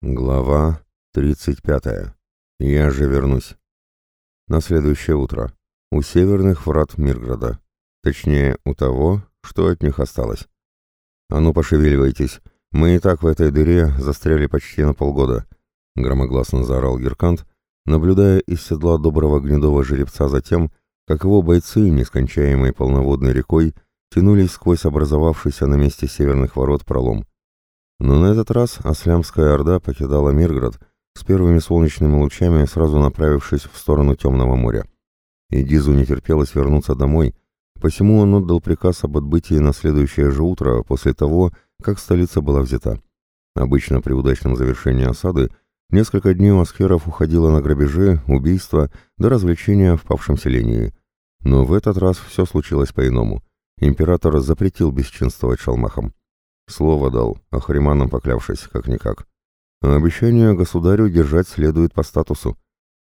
Глава 35. Я же вернусь. На следующее утро. У северных врат Мирграда. Точнее, у того, что от них осталось. «А ну, пошевеливайтесь. Мы и так в этой дыре застряли почти на полгода», — громогласно заорал Геркант, наблюдая из седла доброго гнедого жеребца за тем, как его бойцы, нескончаемой полноводной рекой, тянулись сквозь образовавшийся на месте северных ворот пролом. Но на этот раз Аслямская Орда покидала Мирград с первыми солнечными лучами, сразу направившись в сторону Темного моря. И Дизу не терпелось вернуться домой, посему он отдал приказ об отбытии на следующее же утро после того, как столица была взята. Обычно при удачном завершении осады несколько дней у аскеров уходило на грабежи, убийства до развлечения в павшем селении. Но в этот раз все случилось по-иному. Император запретил бесчинствовать шалмахам. Слово дал, Ахриманом поклявшись, как-никак. А обещание государю держать следует по статусу.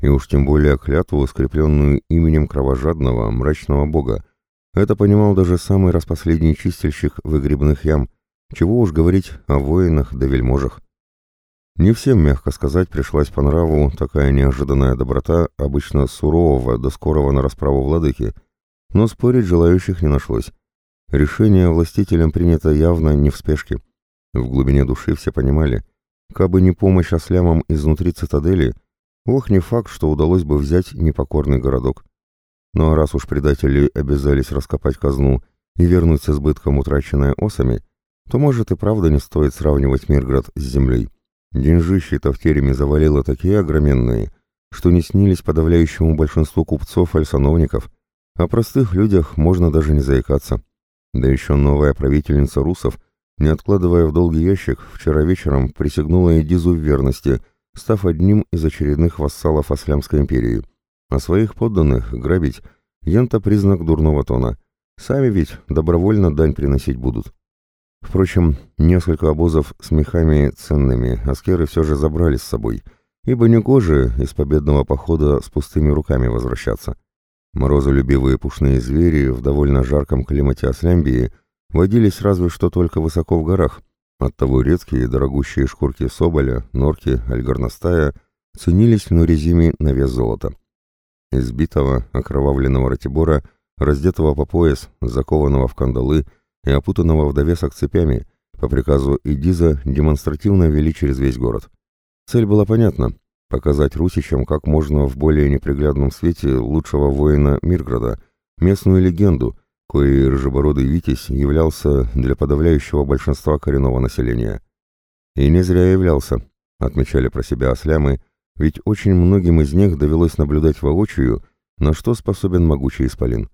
И уж тем более клятву, скрепленную именем кровожадного, мрачного бога. Это понимал даже самый распоследний чистильщик выгребных ям. Чего уж говорить о воинах да вельможах. Не всем, мягко сказать, пришлась по нраву такая неожиданная доброта обычно сурового до скорого на расправу владыки, но спорить желающих не нашлось. Решение властителям принято явно не в спешке. В глубине души все понимали, кабы не помощь ослямам изнутри цитадели, ох, не факт, что удалось бы взять непокорный городок. Ну а раз уж предатели обязались раскопать казну и вернуть с избытком утраченное осами, то, может, и правда не стоит сравнивать Мирград с землей. Деньжищи-то в тереме завалило такие огроменные, что не снились подавляющему большинству купцов аль сановников, о простых людях можно даже не заикаться. Да еще новая правительница русов, не откладывая в долгий ящик, вчера вечером присягнула Эдизу в верности, став одним из очередных вассалов Аслямской империи. А своих подданных грабить – янта признак дурного тона. Сами ведь добровольно дань приносить будут. Впрочем, несколько обозов с мехами ценными аскеры все же забрали с собой, ибо негоже из победного похода с пустыми руками возвращаться. Морозолюбивые пушные звери в довольно жарком климате Аслямбии водились разве что только высоко в горах, оттого редкие дорогущие шкурки соболя, норки, альгорностая ценились в Нурезиме на вес золота. Избитого, окровавленного ратибора, раздетого по пояс, закованного в кандалы и опутанного в довесок цепями, по приказу Идиза демонстративно вели через весь город. Цель была понятна показать русичам как можно в более неприглядном свете лучшего воина Мирграда, местную легенду, коей рыжебородый Витязь являлся для подавляющего большинства коренного населения. И не зря являлся, отмечали про себя ослямы, ведь очень многим из них довелось наблюдать воочию, на что способен могучий исполин.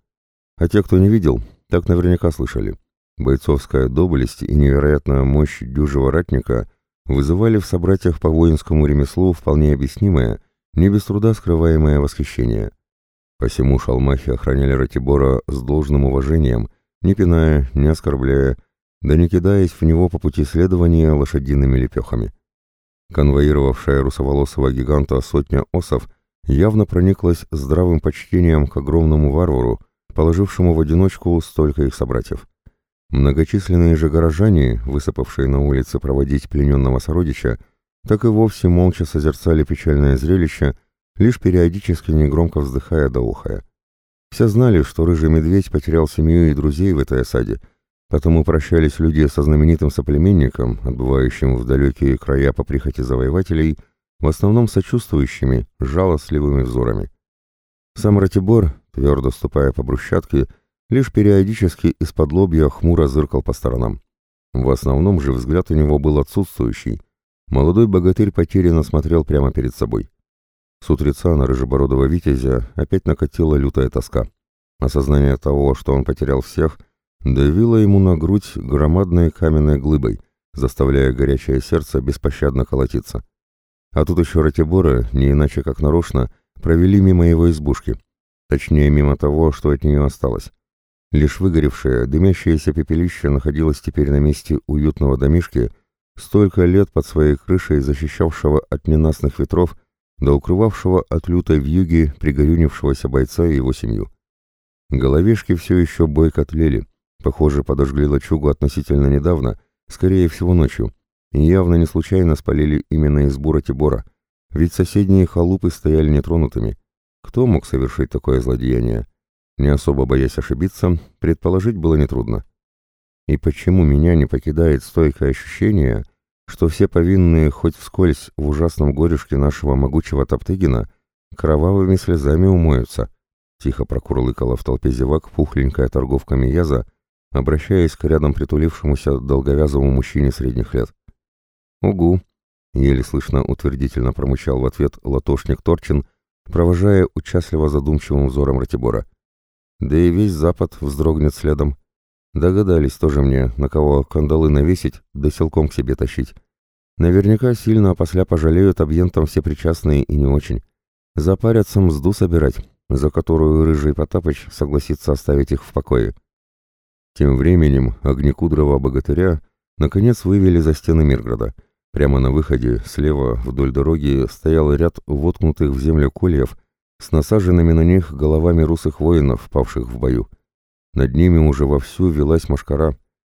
А те, кто не видел, так наверняка слышали. Бойцовская доблесть и невероятная мощь дюжего ратника вызывали в собратьях по воинскому ремеслу вполне объяснимое, не без труда скрываемое восхищение. Посему шалмахи охраняли Ратибора с должным уважением, не пиная, не оскорбляя, да не кидаясь в него по пути следования лошадиными лепехами. Конвоировавшая русоволосого гиганта сотня осов явно прониклась здравым почтением к огромному варвару, положившему в одиночку столько их собратьев. Многочисленные же горожане, высыпавшие на улице проводить плененного сородича, так и вовсе молча созерцали печальное зрелище, лишь периодически негромко вздыхая да ухая. Все знали, что рыжий медведь потерял семью и друзей в этой осаде, потому прощались люди со знаменитым соплеменником, отбывающим в далекие края по прихоти завоевателей, в основном сочувствующими, жалостливыми взорами. Сам Ратибор, твердо ступая по брусчатке, лишь периодически из-под лобья хмуро зыркал по сторонам. В основном же взгляд у него был отсутствующий. Молодой богатырь потерянно смотрел прямо перед собой. С утреца на рыжебородого витязя опять накатила лютая тоска. Осознание того, что он потерял всех, давило ему на грудь громадной каменной глыбой, заставляя горячее сердце беспощадно колотиться. А тут еще ратиборы, не иначе как нарочно, провели мимо его избушки. Точнее, мимо того, что от нее осталось. Лишь выгоревшее, дымящееся пепелище находилось теперь на месте уютного домишки, столько лет под своей крышей защищавшего от ненастных ветров, да укрывавшего от лютой вьюги пригорюнившегося бойца и его семью. Головешки все еще бойко тлели, похоже, подожгли лачугу относительно недавно, скорее всего ночью, И явно не случайно спалили именно избу Ратибора, ведь соседние халупы стояли нетронутыми. Кто мог совершить такое злодеяние? Не особо боясь ошибиться, предположить было нетрудно. И почему меня не покидает стойкое ощущение, что все повинные хоть вскользь в ужасном горюшке нашего могучего Топтыгина кровавыми слезами умоются? Тихо прокурлыкала в толпе зевак пухленькая торговка Мияза, обращаясь к рядом притулившемуся долговязому мужчине средних лет. «Угу!» — еле слышно утвердительно промычал в ответ латошник Торчин, провожая участливо задумчивым взором Ратибора. «Да и весь Запад вздрогнет следом. Догадались тоже мне, на кого кандалы навесить, да силком к себе тащить. Наверняка сильно опосля пожалеют объентом все причастные и не очень. Запарятся мзду собирать, за которую Рыжий Потапыч согласится оставить их в покое. Тем временем огнекудрого богатыря наконец вывели за стены Мирграда. Прямо на выходе, слева, вдоль дороги, стоял ряд воткнутых в землю кольев с насаженными на них головами русых воинов, павших в бою. Над ними уже вовсю велась машкара.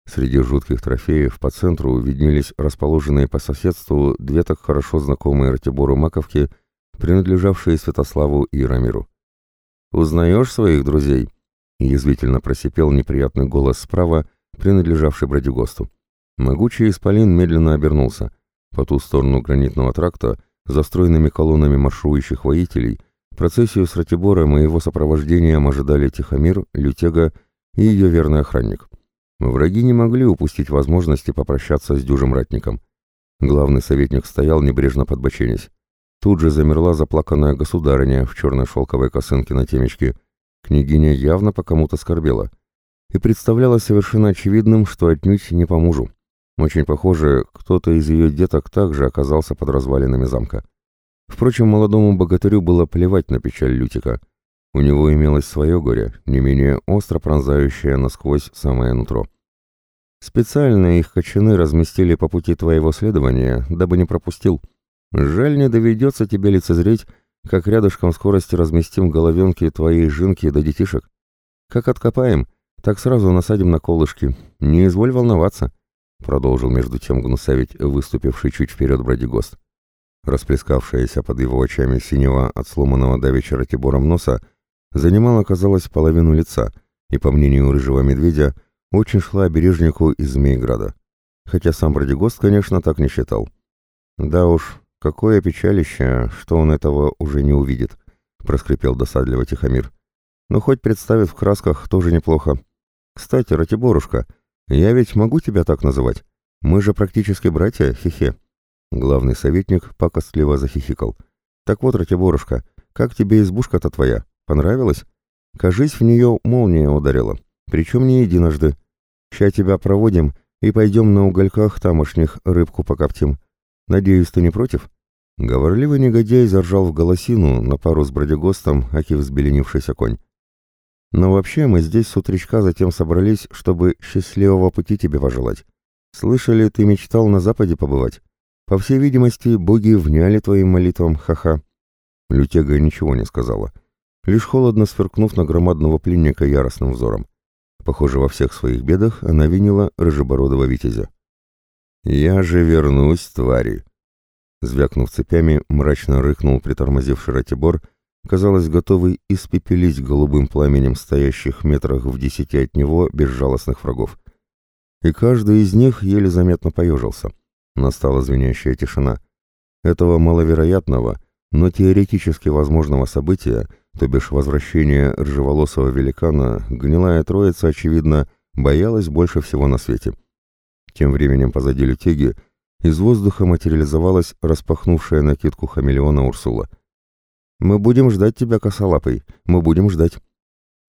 Среди жутких трофеев по центру виднелись расположенные по соседству две так хорошо знакомые Ратибору маковки, принадлежавшие Святославу и Рамиру. «Узнаешь своих друзей?» — язвительно просипел неприятный голос справа, принадлежавший Брадигосту. Могучий исполин медленно обернулся. По ту сторону гранитного тракта, за стройными колоннами марширующих воителей, процессию с Ратибором и его сопровождением ожидали Тихомир, Лютега и ее верный охранник. Враги не могли упустить возможности попрощаться с дюжим ратником. Главный советник стоял, небрежно подбоченясь. Тут же замерла заплаканная государыня в черной шелковой косынке на темечке. Княгиня явно по кому-то скорбела. И представляла совершенно очевидным, что отнюдь не по мужу. Очень похоже, кто-то из ее деток также оказался под развалинами замка. Впрочем, молодому богатырю было плевать на печаль Лютика — у него имелось свое горе, не менее остро пронзающее насквозь самое нутро. Специально их кочаны разместили по пути твоего следования, дабы не пропустил. Жаль, не доведется тебе лицезреть, как рядышком скорости разместим головенки твоей жинки до детишек. Как откопаем, так сразу насадим на колышки. Не изволь волноваться, — продолжил между тем гнусавить выступивший чуть вперед Брадигост. Расплескавшаяся под его очами синего от сломанного давеча Ратибором носа, занимала, казалось, половину лица, и, по мнению рыжего медведя, очень шла обережнику из Змейграда. Хотя сам Бродигост, конечно, так не считал. «Да уж, какое печалище, что он этого уже не увидит», — проскрипел досадливо Тихомир. «Но хоть представит в красках, тоже неплохо. Кстати, Ратиборушка, я ведь могу тебя так называть? Мы же практически братья, хихе». Главный советник пакостливо захихикал. «Так вот, Ратиборушка, как тебе избушка-то твоя? Понравилось? Кажись, в нее молния ударила. Причем не единожды. Ща тебя проводим и пойдем на угольках тамошних рыбку покоптим. Надеюсь, ты не против?» Говорливый негодяй заржал в голосину на пару с бродягостом, аки взбеленившийся конь. «Но вообще мы здесь с утречка затем собрались, чтобы счастливого пути тебе пожелать. Слышали, ты мечтал на Западе побывать? По всей видимости, боги вняли твоим молитвам, ха-ха». Лютега ничего не сказала лишь холодно сверкнув на громадного пленника яростным взором. Похоже, во всех своих бедах она винила рыжебородого витязя. «Я же вернусь, твари!» Звякнув цепями, мрачно рыкнул притормозивший Ратибор, казалось, готовый испепелить голубым пламенем стоящих метрах в десяти от него безжалостных врагов. И каждый из них еле заметно поежился. Настала звенящая тишина. Этого маловероятного, но теоретически возможного события — то бишь возвращение ржеволосого великана, гнилая троица, очевидно, боялась больше всего на свете. Тем временем позади лютеги из воздуха материализовалась распахнувшая накидку хамелеона Урсула. «Мы будем ждать тебя, косолапый, мы будем ждать».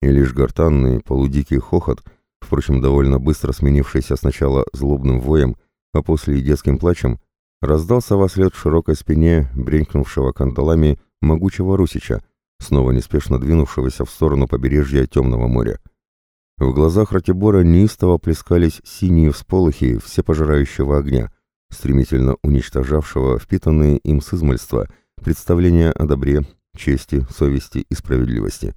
И лишь гортанный, полудикий хохот, впрочем, довольно быстро сменившийся сначала злобным воем, а после и детским плачем, раздался во след широкой спине бренькнувшего кандалами могучего русича, снова неспешно двинувшегося в сторону побережья Темного моря. В глазах Ратибора неистово плескались синие всполохи всепожирающего огня, стремительно уничтожавшего впитанные им с измольства представления о добре, чести, совести и справедливости.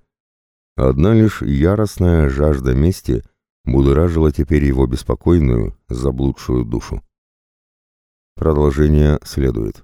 Одна лишь яростная жажда мести будоражила теперь его беспокойную, заблудшую душу. Продолжение следует.